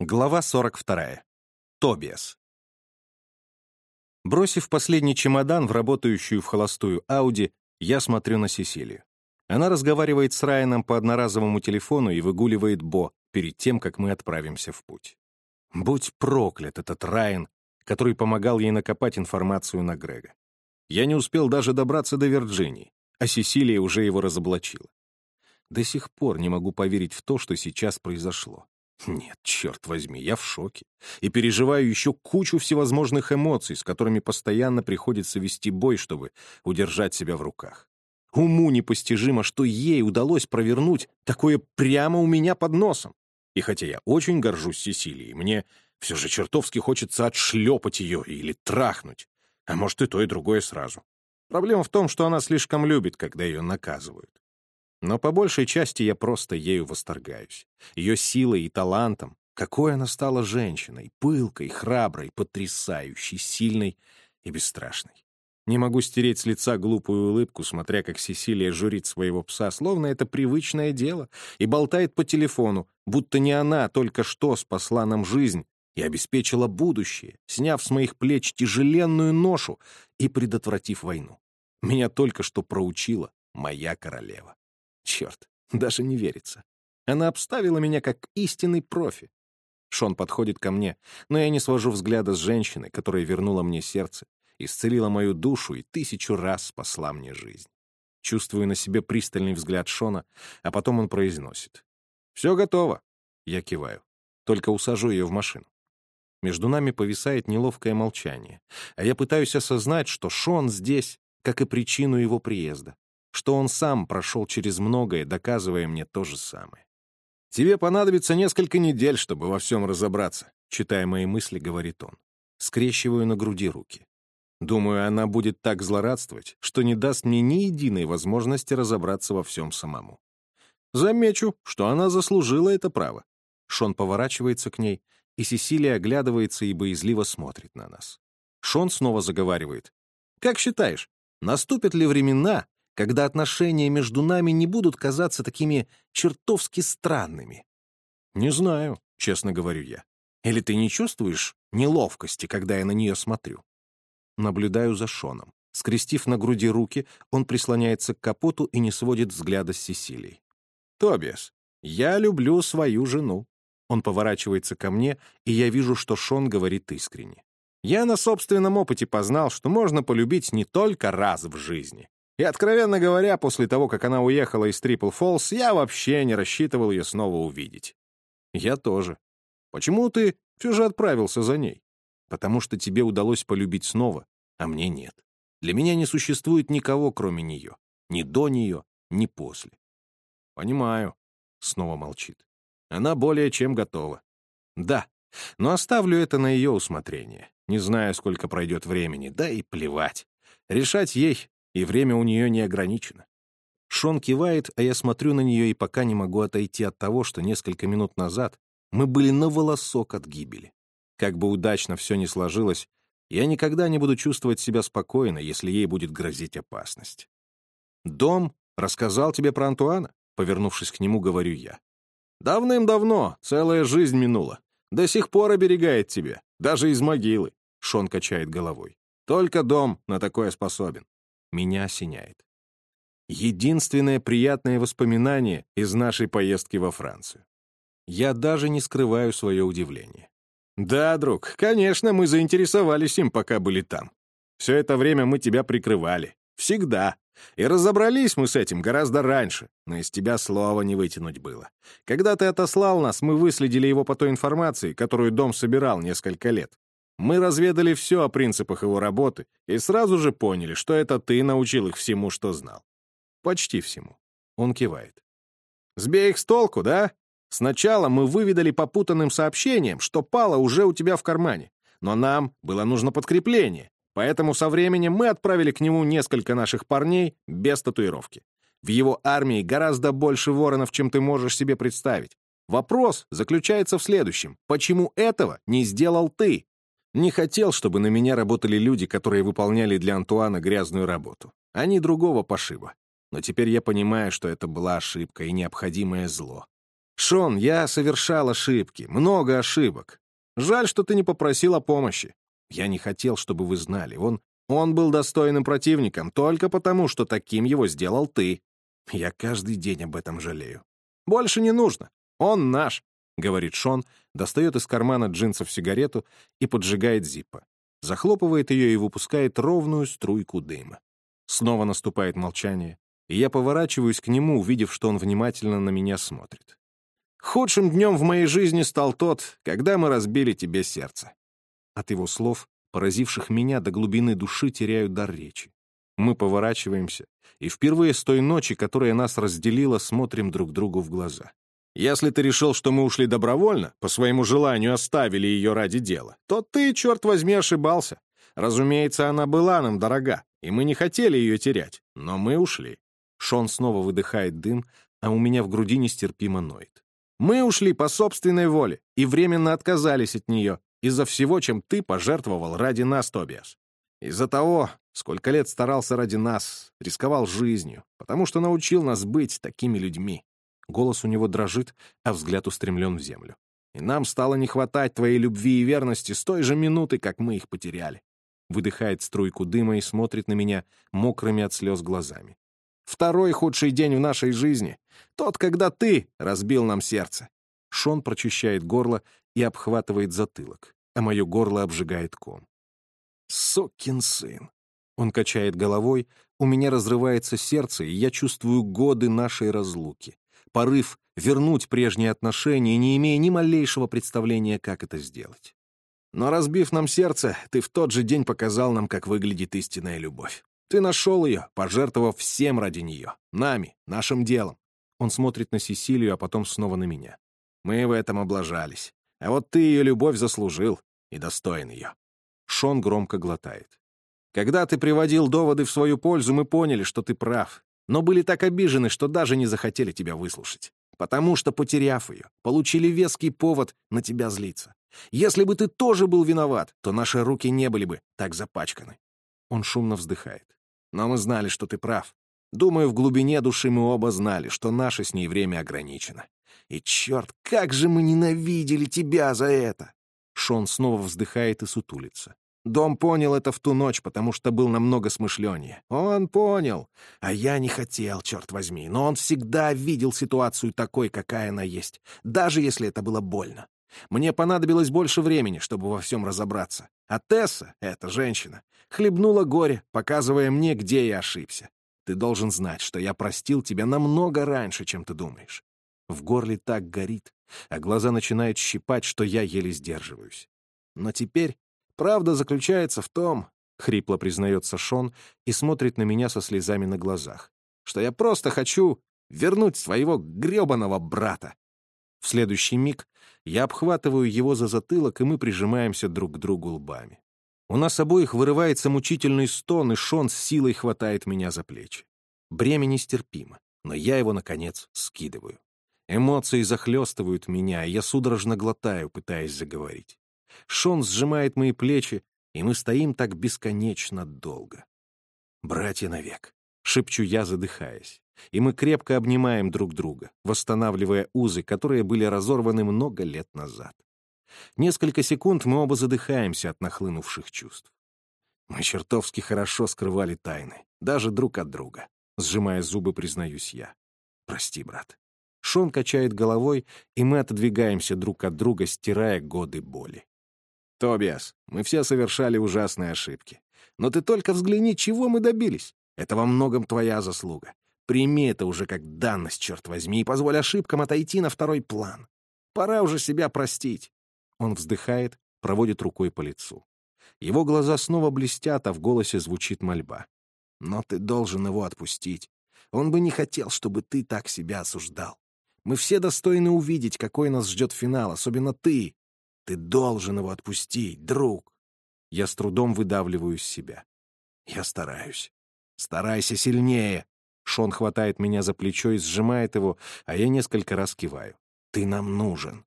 Глава 42. Тобиас. Бросив последний чемодан в работающую в холостую Ауди, я смотрю на Сесилию. Она разговаривает с Райаном по одноразовому телефону и выгуливает Бо перед тем, как мы отправимся в путь. Будь проклят этот Райан, который помогал ей накопать информацию на Грега. Я не успел даже добраться до Вирджинии, а Сесилия уже его разоблачила. До сих пор не могу поверить в то, что сейчас произошло. Нет, черт возьми, я в шоке. И переживаю еще кучу всевозможных эмоций, с которыми постоянно приходится вести бой, чтобы удержать себя в руках. Уму непостижимо, что ей удалось провернуть такое прямо у меня под носом. И хотя я очень горжусь Сесилией, мне все же чертовски хочется отшлепать ее или трахнуть. А может, и то, и другое сразу. Проблема в том, что она слишком любит, когда ее наказывают. Но по большей части я просто ею восторгаюсь. Ее силой и талантом. Какой она стала женщиной, пылкой, храброй, потрясающей, сильной и бесстрашной. Не могу стереть с лица глупую улыбку, смотря как Сесилия журит своего пса, словно это привычное дело, и болтает по телефону, будто не она только что спасла нам жизнь и обеспечила будущее, сняв с моих плеч тяжеленную ношу и предотвратив войну. Меня только что проучила моя королева. Черт, даже не верится. Она обставила меня как истинный профи. Шон подходит ко мне, но я не свожу взгляда с женщины, которая вернула мне сердце, исцелила мою душу и тысячу раз спасла мне жизнь. Чувствую на себе пристальный взгляд Шона, а потом он произносит. «Все готово». Я киваю. Только усажу ее в машину. Между нами повисает неловкое молчание, а я пытаюсь осознать, что Шон здесь, как и причину его приезда что он сам прошел через многое, доказывая мне то же самое. «Тебе понадобится несколько недель, чтобы во всем разобраться», читая мои мысли, говорит он. Скрещиваю на груди руки. Думаю, она будет так злорадствовать, что не даст мне ни единой возможности разобраться во всем самому. Замечу, что она заслужила это право. Шон поворачивается к ней, и Сесилия оглядывается и боязливо смотрит на нас. Шон снова заговаривает. «Как считаешь, наступят ли времена, когда отношения между нами не будут казаться такими чертовски странными? Не знаю, честно говорю я. Или ты не чувствуешь неловкости, когда я на нее смотрю? Наблюдаю за Шоном. Скрестив на груди руки, он прислоняется к капоту и не сводит взгляда с Сесилией. «Тобиас, я люблю свою жену». Он поворачивается ко мне, и я вижу, что Шон говорит искренне. «Я на собственном опыте познал, что можно полюбить не только раз в жизни. И, откровенно говоря, после того, как она уехала из Трипл Фоллс, я вообще не рассчитывал ее снова увидеть. Я тоже. Почему ты все же отправился за ней? Потому что тебе удалось полюбить снова, а мне нет. Для меня не существует никого, кроме нее. Ни до нее, ни после. Понимаю. Снова молчит. Она более чем готова. Да, но оставлю это на ее усмотрение. Не знаю, сколько пройдет времени, да и плевать. Решать ей, и время у нее не ограничено. Шон кивает, а я смотрю на нее и пока не могу отойти от того, что несколько минут назад мы были на волосок от гибели. Как бы удачно все ни сложилось, я никогда не буду чувствовать себя спокойно, если ей будет грозить опасность. «Дом рассказал тебе про Антуана?» Повернувшись к нему, говорю я. «Давным-давно, целая жизнь минула. До сих пор оберегает тебя, даже из могилы», — Шон качает головой. «Только дом на такое способен меня осеняет. Единственное приятное воспоминание из нашей поездки во Францию. Я даже не скрываю свое удивление. Да, друг, конечно, мы заинтересовались им, пока были там. Все это время мы тебя прикрывали. Всегда. И разобрались мы с этим гораздо раньше, но из тебя слова не вытянуть было. Когда ты отослал нас, мы выследили его по той информации, которую дом собирал несколько лет. Мы разведали все о принципах его работы и сразу же поняли, что это ты научил их всему, что знал. Почти всему. Он кивает. Сбей их с толку, да? Сначала мы выведали попутанным сообщением, что пало уже у тебя в кармане. Но нам было нужно подкрепление, поэтому со временем мы отправили к нему несколько наших парней без татуировки. В его армии гораздо больше воронов, чем ты можешь себе представить. Вопрос заключается в следующем. Почему этого не сделал ты? Не хотел, чтобы на меня работали люди, которые выполняли для Антуана грязную работу. Они другого пошиба. Но теперь я понимаю, что это была ошибка и необходимое зло. «Шон, я совершал ошибки, много ошибок. Жаль, что ты не попросил о помощи. Я не хотел, чтобы вы знали. Он, он был достойным противником только потому, что таким его сделал ты. Я каждый день об этом жалею. Больше не нужно. Он наш», — говорит Шон, достает из кармана джинсов сигарету и поджигает зиппа. Захлопывает ее и выпускает ровную струйку дыма. Снова наступает молчание, и я поворачиваюсь к нему, увидев, что он внимательно на меня смотрит. «Худшим днем в моей жизни стал тот, когда мы разбили тебе сердце». От его слов, поразивших меня до глубины души, теряю дар речи. Мы поворачиваемся, и впервые с той ночи, которая нас разделила, смотрим друг другу в глаза. Если ты решил, что мы ушли добровольно, по своему желанию оставили ее ради дела, то ты, черт возьми, ошибался. Разумеется, она была нам дорога, и мы не хотели ее терять, но мы ушли. Шон снова выдыхает дым, а у меня в груди нестерпимо ноет. Мы ушли по собственной воле и временно отказались от нее из-за всего, чем ты пожертвовал ради нас, Тобиас. Из-за того, сколько лет старался ради нас, рисковал жизнью, потому что научил нас быть такими людьми. Голос у него дрожит, а взгляд устремлен в землю. И нам стало не хватать твоей любви и верности с той же минуты, как мы их потеряли. Выдыхает струйку дыма и смотрит на меня мокрыми от слез глазами. Второй худший день в нашей жизни — тот, когда ты разбил нам сердце. Шон прочищает горло и обхватывает затылок, а мое горло обжигает ком. Сокин сын. Он качает головой, у меня разрывается сердце, и я чувствую годы нашей разлуки порыв вернуть прежние отношения, не имея ни малейшего представления, как это сделать. Но разбив нам сердце, ты в тот же день показал нам, как выглядит истинная любовь. Ты нашел ее, пожертвовав всем ради нее, нами, нашим делом. Он смотрит на Сесилию, а потом снова на меня. Мы в этом облажались. А вот ты ее любовь заслужил и достоин ее. Шон громко глотает. Когда ты приводил доводы в свою пользу, мы поняли, что ты прав, но были так обижены, что даже не захотели тебя выслушать. Потому что, потеряв ее, получили веский повод на тебя злиться. Если бы ты тоже был виноват, то наши руки не были бы так запачканы. Он шумно вздыхает. Но мы знали, что ты прав. Думаю, в глубине души мы оба знали, что наше с ней время ограничено. И черт, как же мы ненавидели тебя за это! Шон снова вздыхает и сутулится. Дом понял это в ту ночь, потому что был намного смышленнее. Он понял. А я не хотел, черт возьми. Но он всегда видел ситуацию такой, какая она есть. Даже если это было больно. Мне понадобилось больше времени, чтобы во всем разобраться. А Тесса, эта женщина, хлебнула горе, показывая мне, где я ошибся. Ты должен знать, что я простил тебя намного раньше, чем ты думаешь. В горле так горит, а глаза начинают щипать, что я еле сдерживаюсь. Но теперь Правда заключается в том, — хрипло признается Шон и смотрит на меня со слезами на глазах, что я просто хочу вернуть своего гребаного брата. В следующий миг я обхватываю его за затылок, и мы прижимаемся друг к другу лбами. У нас обоих вырывается мучительный стон, и Шон с силой хватает меня за плечи. Бремя нестерпимо, но я его, наконец, скидываю. Эмоции захлестывают меня, и я судорожно глотаю, пытаясь заговорить. Шон сжимает мои плечи, и мы стоим так бесконечно долго. «Братья навек», — шепчу я, задыхаясь, и мы крепко обнимаем друг друга, восстанавливая узы, которые были разорваны много лет назад. Несколько секунд мы оба задыхаемся от нахлынувших чувств. Мы чертовски хорошо скрывали тайны, даже друг от друга. Сжимая зубы, признаюсь я. Прости, брат. Шон качает головой, и мы отодвигаемся друг от друга, стирая годы боли. «Тобиас, мы все совершали ужасные ошибки. Но ты только взгляни, чего мы добились. Это во многом твоя заслуга. Прими это уже как данность, черт возьми, и позволь ошибкам отойти на второй план. Пора уже себя простить». Он вздыхает, проводит рукой по лицу. Его глаза снова блестят, а в голосе звучит мольба. «Но ты должен его отпустить. Он бы не хотел, чтобы ты так себя осуждал. Мы все достойны увидеть, какой нас ждет финал, особенно ты. Ты должен его отпустить, друг. Я с трудом выдавливаю из себя. Я стараюсь. Старайся сильнее. Шон хватает меня за плечо и сжимает его, а я несколько раз киваю. Ты нам нужен.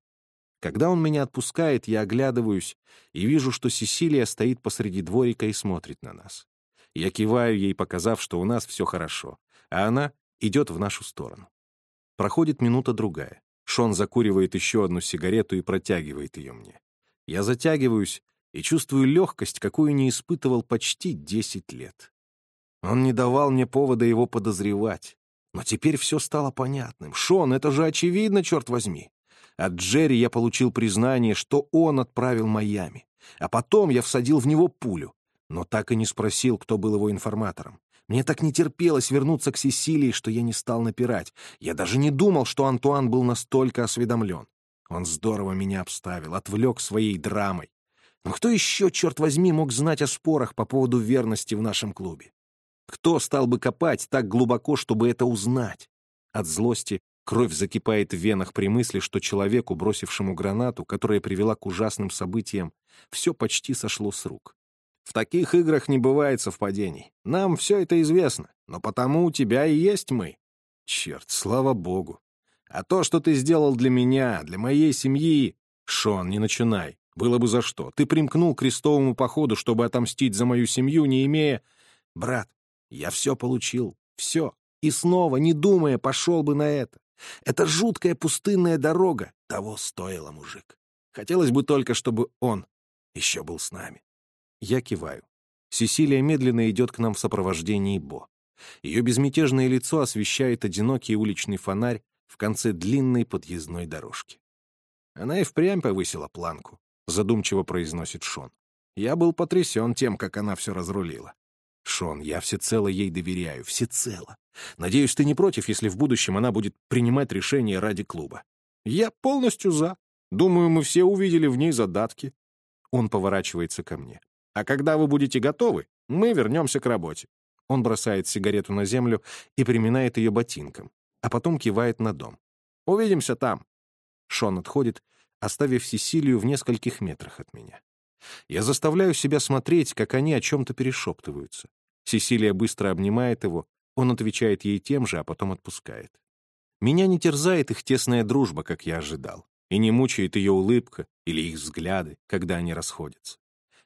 Когда он меня отпускает, я оглядываюсь и вижу, что Сесилия стоит посреди дворика и смотрит на нас. Я киваю ей, показав, что у нас все хорошо, а она идет в нашу сторону. Проходит минута-другая. Шон закуривает еще одну сигарету и протягивает ее мне. Я затягиваюсь и чувствую легкость, какую не испытывал почти 10 лет. Он не давал мне повода его подозревать. Но теперь все стало понятным. Шон, это же очевидно, черт возьми. От Джерри я получил признание, что он отправил Майами. А потом я всадил в него пулю. Но так и не спросил, кто был его информатором. Мне так не терпелось вернуться к Сесилии, что я не стал напирать. Я даже не думал, что Антуан был настолько осведомлен. Он здорово меня обставил, отвлек своей драмой. Но кто еще, черт возьми, мог знать о спорах по поводу верности в нашем клубе? Кто стал бы копать так глубоко, чтобы это узнать? От злости кровь закипает в венах при мысли, что человеку, бросившему гранату, которая привела к ужасным событиям, все почти сошло с рук. В таких играх не бывает совпадений. Нам все это известно, но потому у тебя и есть мы. Черт, слава богу. А то, что ты сделал для меня, для моей семьи... Шон, не начинай. Было бы за что. Ты примкнул к крестовому походу, чтобы отомстить за мою семью, не имея... Брат, я все получил, все. И снова, не думая, пошел бы на это. Это жуткая пустынная дорога. Того стоило, мужик. Хотелось бы только, чтобы он еще был с нами. Я киваю. Сесилия медленно идет к нам в сопровождении Бо. Ее безмятежное лицо освещает одинокий уличный фонарь в конце длинной подъездной дорожки. Она и впрямь повысила планку, задумчиво произносит Шон. Я был потрясен тем, как она все разрулила. Шон, я всецело ей доверяю, всецело. Надеюсь, ты не против, если в будущем она будет принимать решения ради клуба. Я полностью за. Думаю, мы все увидели в ней задатки. Он поворачивается ко мне. А когда вы будете готовы, мы вернемся к работе. Он бросает сигарету на землю и приминает ее ботинком, а потом кивает на дом. Увидимся там. Шон отходит, оставив Сесилию в нескольких метрах от меня. Я заставляю себя смотреть, как они о чем-то перешептываются. Сесилия быстро обнимает его, он отвечает ей тем же, а потом отпускает. Меня не терзает их тесная дружба, как я ожидал, и не мучает ее улыбка или их взгляды, когда они расходятся.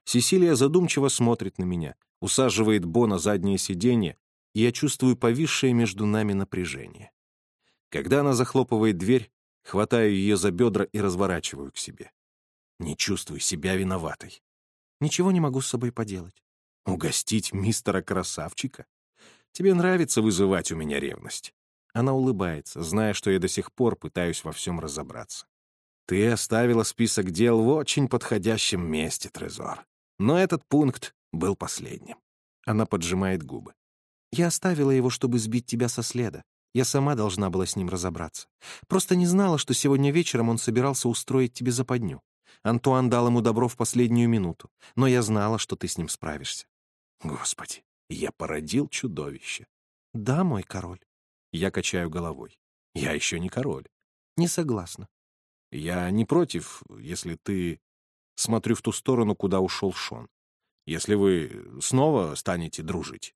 Сесилия задумчиво смотрит на меня, усаживает Бо на заднее сиденье, и я чувствую повисшее между нами напряжение. Когда она захлопывает дверь, хватаю ее за бедра и разворачиваю к себе. Не чувствую себя виноватой. Ничего не могу с собой поделать. Угостить мистера Красавчика? Тебе нравится вызывать у меня ревность. Она улыбается, зная, что я до сих пор пытаюсь во всем разобраться. Ты оставила список дел в очень подходящем месте, Трезор. Но этот пункт был последним. Она поджимает губы. Я оставила его, чтобы сбить тебя со следа. Я сама должна была с ним разобраться. Просто не знала, что сегодня вечером он собирался устроить тебе западню. Антуан дал ему добро в последнюю минуту, но я знала, что ты с ним справишься. Господи, я породил чудовище. Да, мой король. Я качаю головой. Я еще не король. Не согласна. Я не против, если ты... Смотрю в ту сторону, куда ушел Шон. Если вы снова станете дружить.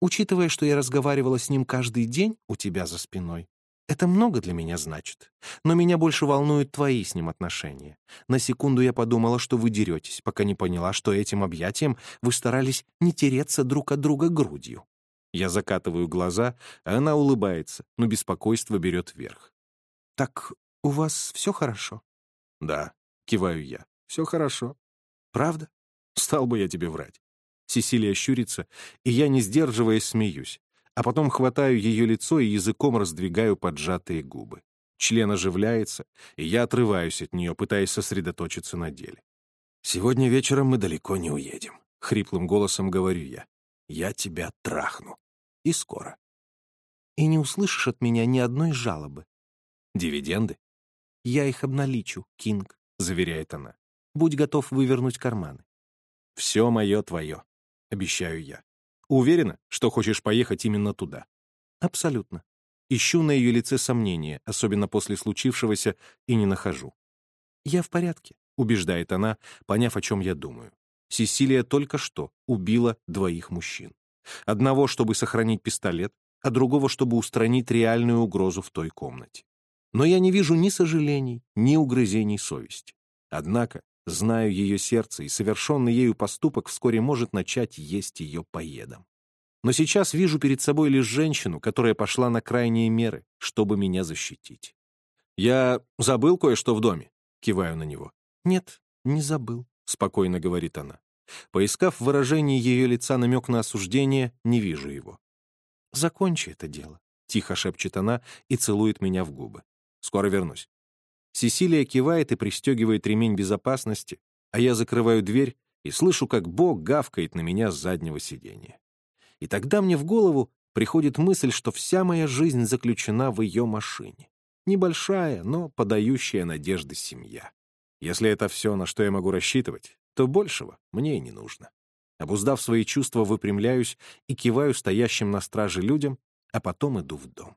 Учитывая, что я разговаривала с ним каждый день у тебя за спиной, это много для меня значит. Но меня больше волнуют твои с ним отношения. На секунду я подумала, что вы деретесь, пока не поняла, что этим объятием вы старались не тереться друг от друга грудью. Я закатываю глаза, а она улыбается, но беспокойство берет вверх. «Так у вас все хорошо?» «Да», — киваю я. «Все хорошо». «Правда?» «Стал бы я тебе врать». Сесилия щурится, и я, не сдерживаясь, смеюсь а потом хватаю ее лицо и языком раздвигаю поджатые губы. Член оживляется, и я отрываюсь от нее, пытаясь сосредоточиться на деле. «Сегодня вечером мы далеко не уедем», — хриплым голосом говорю я. «Я тебя трахну. И скоро». «И не услышишь от меня ни одной жалобы». «Дивиденды?» «Я их обналичу, Кинг», — заверяет она. «Будь готов вывернуть карманы». «Все мое твое», — обещаю я. Уверена, что хочешь поехать именно туда? Абсолютно. Ищу на ее лице сомнения, особенно после случившегося, и не нахожу. «Я в порядке», — убеждает она, поняв, о чем я думаю. Сесилия только что убила двоих мужчин. Одного, чтобы сохранить пистолет, а другого, чтобы устранить реальную угрозу в той комнате. Но я не вижу ни сожалений, ни угрызений совести. Однако Знаю ее сердце, и совершенный ею поступок вскоре может начать есть ее поедом. Но сейчас вижу перед собой лишь женщину, которая пошла на крайние меры, чтобы меня защитить. «Я забыл кое-что в доме», — киваю на него. «Нет, не забыл», — спокойно говорит она. Поискав выражении ее лица намек на осуждение, не вижу его. «Закончи это дело», — тихо шепчет она и целует меня в губы. «Скоро вернусь». Сесилия кивает и пристегивает ремень безопасности, а я закрываю дверь и слышу, как Бог гавкает на меня с заднего сиденья. И тогда мне в голову приходит мысль, что вся моя жизнь заключена в ее машине. Небольшая, но подающая надежды семья. Если это все, на что я могу рассчитывать, то большего мне и не нужно. Обуздав свои чувства, выпрямляюсь и киваю стоящим на страже людям, а потом иду в дом.